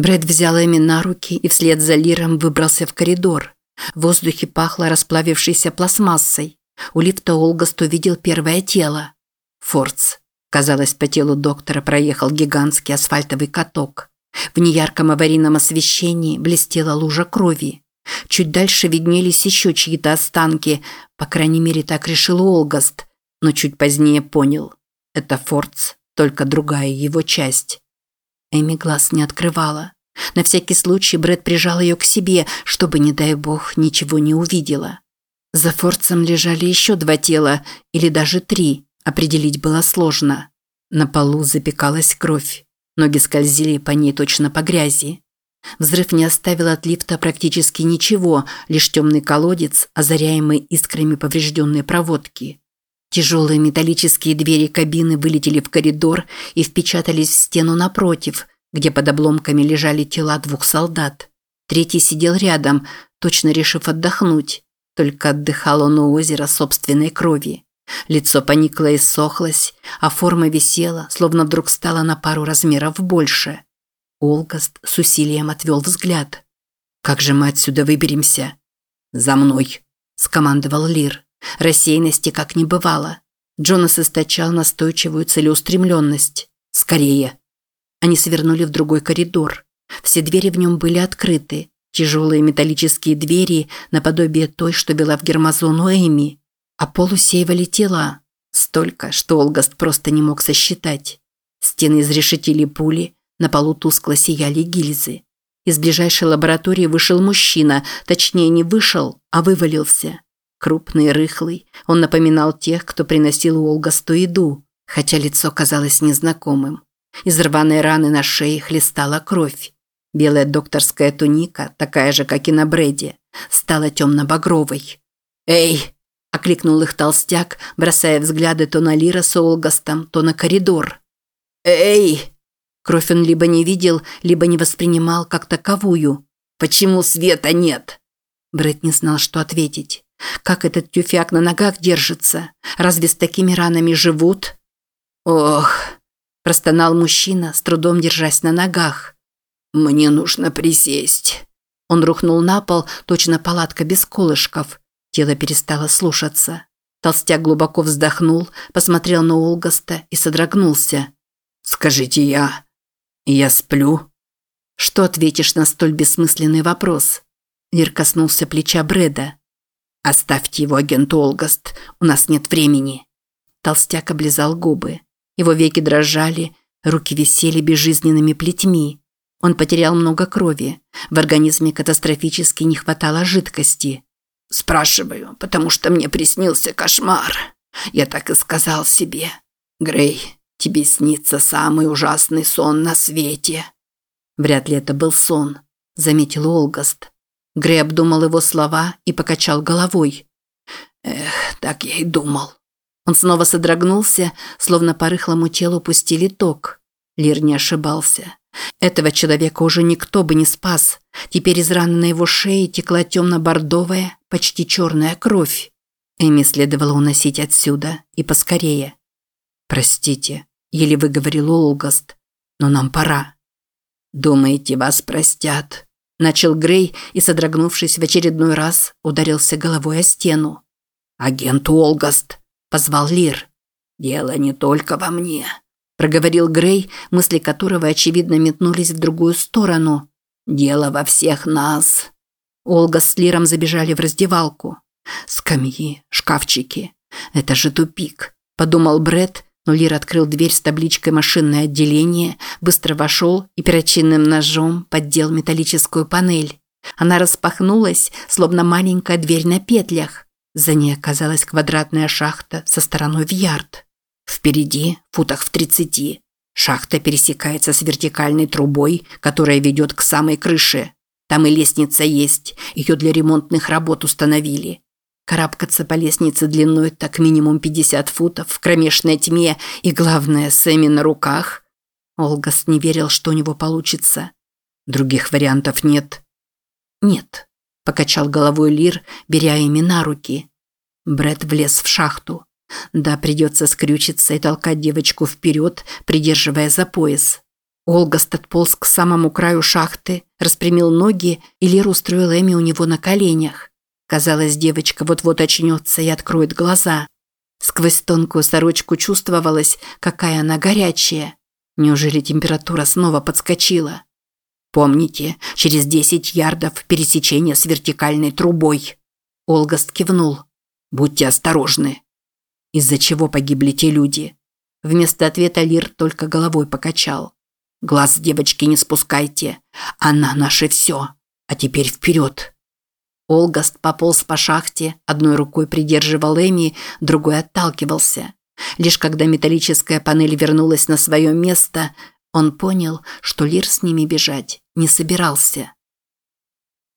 Брэд взял Эми на руки и вслед за Лиром выбрался в коридор. В воздухе пахло расплавившейся пластмассой. У лифта Олгаст увидел первое тело. Фордс. Казалось, по телу доктора проехал гигантский асфальтовый каток. В неярком аварийном освещении блестела лужа крови. Чуть дальше виднелись еще чьи-то останки, по крайней мере, так решил Олгаст, но чуть позднее понял. Это Фордс, только другая его часть. Эми глаз не открывала. На всякий случай Брэд прижал ее к себе, чтобы, не дай бог, ничего не увидела. За Фордсом лежали еще два тела, или даже три, определить было сложно. На полу запекалась кровь. Ноги скользили по ней точно по грязи. Взрыв не оставил от лифта практически ничего, лишь темный колодец, озаряемый искрами поврежденной проводки. Тяжелые металлические двери кабины вылетели в коридор и впечатались в стену напротив, где под обломками лежали тела двух солдат. Третий сидел рядом, точно решив отдохнуть. Только отдыхал он у озера собственной крови. Лицо поникло и сохлось, а форма висела, словно вдруг стала на пару размеров больше. Олгаст с усилием отвел взгляд. «Как же мы отсюда выберемся?» «За мной», – скомандовал Лир. Рассеянности как не бывало. Джонас источал настойчивую целеустремленность. «Скорее!» Они свернули в другой коридор. Все двери в нем были открыты. Тяжелые металлические двери, наподобие той, что вела в гермозону Эми. А пол усеивали тела. Столько, что Олгаст просто не мог сосчитать. Стены изрешетили пули, на полу тускло сияли гильзы. Из ближайшей лаборатории вышел мужчина, точнее не вышел, а вывалился. Крупный, рыхлый, он напоминал тех, кто приносил Олгасту еду, хотя лицо казалось незнакомым. Из рваной раны на шее хлестала кровь. Белая докторская туника, такая же, как и на Брэде, стала темно-багровой. «Эй!» – окликнул их толстяк, бросая взгляды то на Лира с Олгастом, то на коридор. «Эй!» Кровь он либо не видел, либо не воспринимал как таковую. «Почему света нет?» Брэд не знал, что ответить. Как этот тюфяк на ногах держится? Разве с такими ранами живут? Ох, простонал мужчина, с трудом держась на ногах. Мне нужно присесть. Он рухнул на пол, точно палатка без колышков. Тело перестало слушаться. Толстяк глубоко вздохнул, посмотрел на Олгаста и содрогнулся. «Скажите я, я сплю?» Что ответишь на столь бессмысленный вопрос? Лир коснулся плеча Брэда. «Оставьте его, агент Олгаст, у нас нет времени». Толстяк облизал губы. Его веки дрожали, руки висели безжизненными плетьми. Он потерял много крови. В организме катастрофически не хватало жидкости. «Спрашиваю, потому что мне приснился кошмар. Я так и сказал себе. Грей, тебе снится самый ужасный сон на свете». Вряд ли это был сон, заметил Олгаст. Грей обдумал его слова и покачал головой. «Эх, так я и думал». Он снова содрогнулся, словно по рыхлому телу пустили ток. Лир не ошибался. Этого человека уже никто бы не спас. Теперь из раны на его шее текла темно-бордовая, почти черная кровь. Эми следовало уносить отсюда, и поскорее. «Простите», – еле выговорил Олгаст, – «но нам пора». «Думаете, вас простят?» Начал Грей и, содрогнувшись в очередной раз, ударился головой о стену. «Агент Уолгаст!» – позвал Лир. «Дело не только во мне», – проговорил Грей, мысли которого, очевидно, метнулись в другую сторону. «Дело во всех нас». Олга с Лиром забежали в раздевалку. «Скамьи, шкафчики. Это же тупик», – подумал Бред, но Лир открыл дверь с табличкой «Машинное отделение», быстро вошел и перочинным ножом поддел металлическую панель. Она распахнулась, словно маленькая дверь на петлях. За ней оказалась квадратная шахта со стороной в ярд. Впереди, футах в тридцати, шахта пересекается с вертикальной трубой, которая ведет к самой крыше. Там и лестница есть, ее для ремонтных работ установили. Карабкаться по лестнице длиной так минимум 50 футов в кромешной тьме и, главное, с Эми на руках. Олгас не верил, что у него получится. Других вариантов нет. Нет, покачал головой Лир, беря Эми на руки. Бред влез в шахту. Да, придется скрючиться и толкать девочку вперед, придерживая за пояс. Олгаст отполз к самому краю шахты, распрямил ноги, и Лир устроил Эми у него на коленях. Казалось, девочка вот-вот очнется и откроет глаза. Сквозь тонкую сорочку чувствовалось, какая она горячая. Неужели температура снова подскочила? «Помните, через десять ярдов пересечение с вертикальной трубой». Олгаст кивнул. «Будьте осторожны». Из-за чего погибли те люди? Вместо ответа Лир только головой покачал. Глаз девочки не спускайте. Она наше все. А теперь вперед. Олгаст пополз по шахте, одной рукой придерживал Эми, другой отталкивался. Лишь когда металлическая панель вернулась на свое место, он понял, что Лир с ними бежать не собирался.